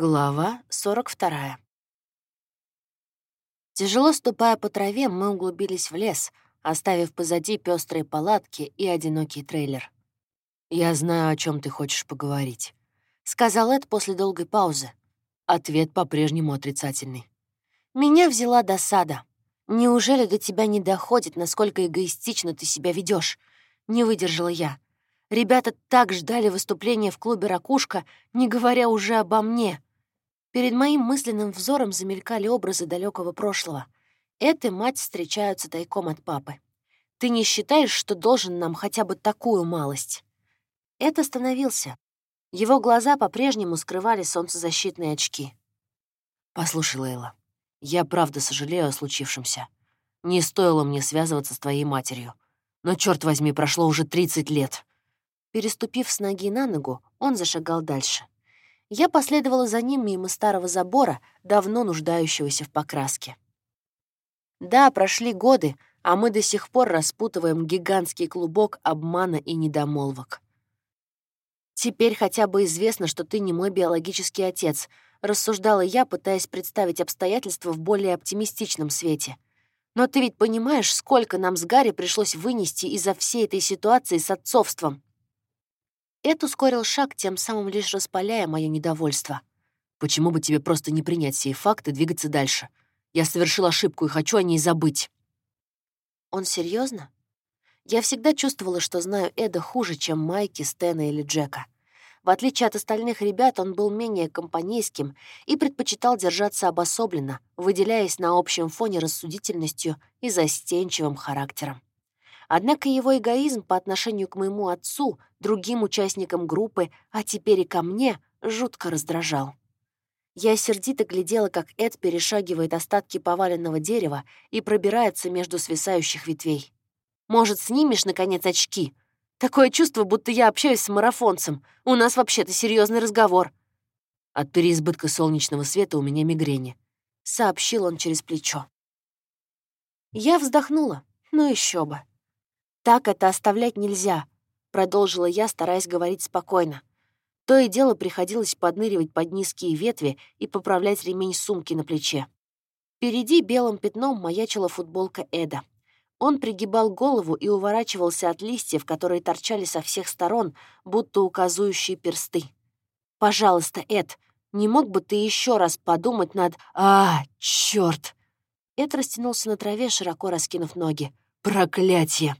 Глава 42. Тяжело ступая по траве, мы углубились в лес, оставив позади пестрые палатки и одинокий трейлер. «Я знаю, о чем ты хочешь поговорить», — сказал Эд после долгой паузы. Ответ по-прежнему отрицательный. Меня взяла досада. Неужели до тебя не доходит, насколько эгоистично ты себя ведешь? Не выдержала я. Ребята так ждали выступления в клубе «Ракушка», не говоря уже обо мне. Перед моим мысленным взором замелькали образы далекого прошлого. Эта мать встречаются тайком от папы. Ты не считаешь, что должен нам хотя бы такую малость? Эд остановился. Его глаза по-прежнему скрывали солнцезащитные очки. «Послушай, Лейла, я правда сожалею о случившемся. Не стоило мне связываться с твоей матерью. Но, черт возьми, прошло уже 30 лет. Переступив с ноги на ногу, он зашагал дальше. Я последовала за ним мимо старого забора, давно нуждающегося в покраске. Да, прошли годы, а мы до сих пор распутываем гигантский клубок обмана и недомолвок. «Теперь хотя бы известно, что ты не мой биологический отец», — рассуждала я, пытаясь представить обстоятельства в более оптимистичном свете. «Но ты ведь понимаешь, сколько нам с Гарри пришлось вынести из-за всей этой ситуации с отцовством?» Эд ускорил шаг, тем самым лишь распаляя мое недовольство. «Почему бы тебе просто не принять сей факт и двигаться дальше? Я совершил ошибку и хочу о ней забыть». Он серьезно? Я всегда чувствовала, что знаю Эда хуже, чем Майки, Стэна или Джека. В отличие от остальных ребят, он был менее компанейским и предпочитал держаться обособленно, выделяясь на общем фоне рассудительностью и застенчивым характером. Однако его эгоизм по отношению к моему отцу, другим участникам группы, а теперь и ко мне, жутко раздражал. Я сердито глядела, как Эд перешагивает остатки поваленного дерева и пробирается между свисающих ветвей. «Может, снимешь, наконец, очки? Такое чувство, будто я общаюсь с марафонцем. У нас вообще-то серьезный разговор». От переизбытка солнечного света у меня мигрени. Сообщил он через плечо. Я вздохнула. Ну еще бы. «Так это оставлять нельзя», — продолжила я, стараясь говорить спокойно. То и дело приходилось подныривать под низкие ветви и поправлять ремень сумки на плече. Впереди белым пятном маячила футболка Эда. Он пригибал голову и уворачивался от листьев, которые торчали со всех сторон, будто указующие персты. «Пожалуйста, Эд, не мог бы ты еще раз подумать над... А, черт! Эд растянулся на траве, широко раскинув ноги. «Проклятие!»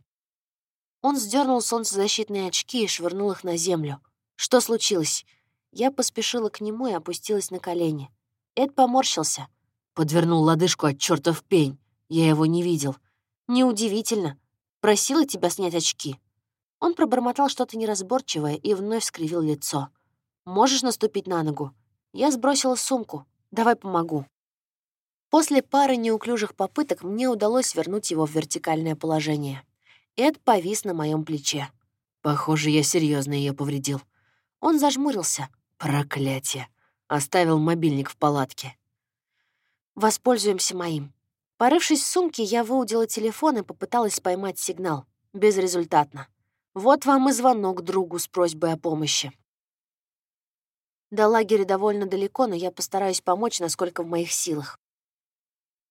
Он сдернул солнцезащитные очки и швырнул их на землю. Что случилось? Я поспешила к нему и опустилась на колени. Эд поморщился. Подвернул лодыжку от чертов пень. Я его не видел. Неудивительно. Просила тебя снять очки. Он пробормотал что-то неразборчивое и вновь скривил лицо. «Можешь наступить на ногу?» Я сбросила сумку. «Давай помогу». После пары неуклюжих попыток мне удалось вернуть его в вертикальное положение. Эд повис на моем плече. Похоже, я серьезно ее повредил. Он зажмурился. Проклятие. Оставил мобильник в палатке. Воспользуемся моим. Порывшись в сумке, я выудила телефон и попыталась поймать сигнал. Безрезультатно. Вот вам и звонок другу с просьбой о помощи. До лагеря довольно далеко, но я постараюсь помочь, насколько в моих силах.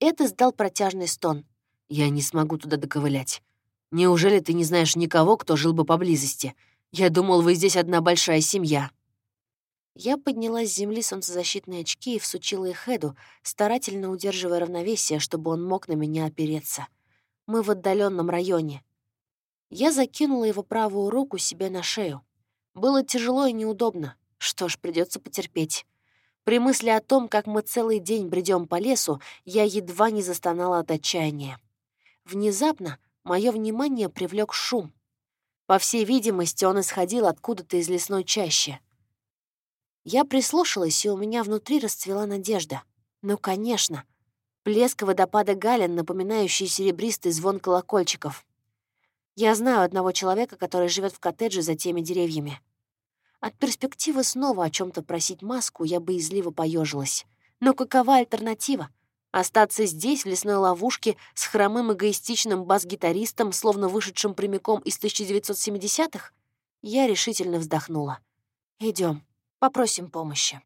Эд издал протяжный стон. Я не смогу туда доковылять. Неужели ты не знаешь никого, кто жил бы поблизости? Я думал, вы здесь одна большая семья». Я подняла с земли солнцезащитные очки и всучила их Эду, старательно удерживая равновесие, чтобы он мог на меня опереться. Мы в отдаленном районе. Я закинула его правую руку себе на шею. Было тяжело и неудобно. Что ж, придется потерпеть. При мысли о том, как мы целый день бредем по лесу, я едва не застонала от отчаяния. Внезапно мое внимание привлек шум. По всей видимости, он исходил откуда-то из лесной чащи. Я прислушалась, и у меня внутри расцвела надежда. Ну, конечно. Плеск водопада Гален, напоминающий серебристый звон колокольчиков. Я знаю одного человека, который живет в коттедже за теми деревьями. От перспективы снова о чем то просить маску я боязливо поежилась. Но какова альтернатива? Остаться здесь, в лесной ловушке, с хромым эгоистичным бас-гитаристом, словно вышедшим прямиком из 1970-х? Я решительно вздохнула. Идем, попросим помощи.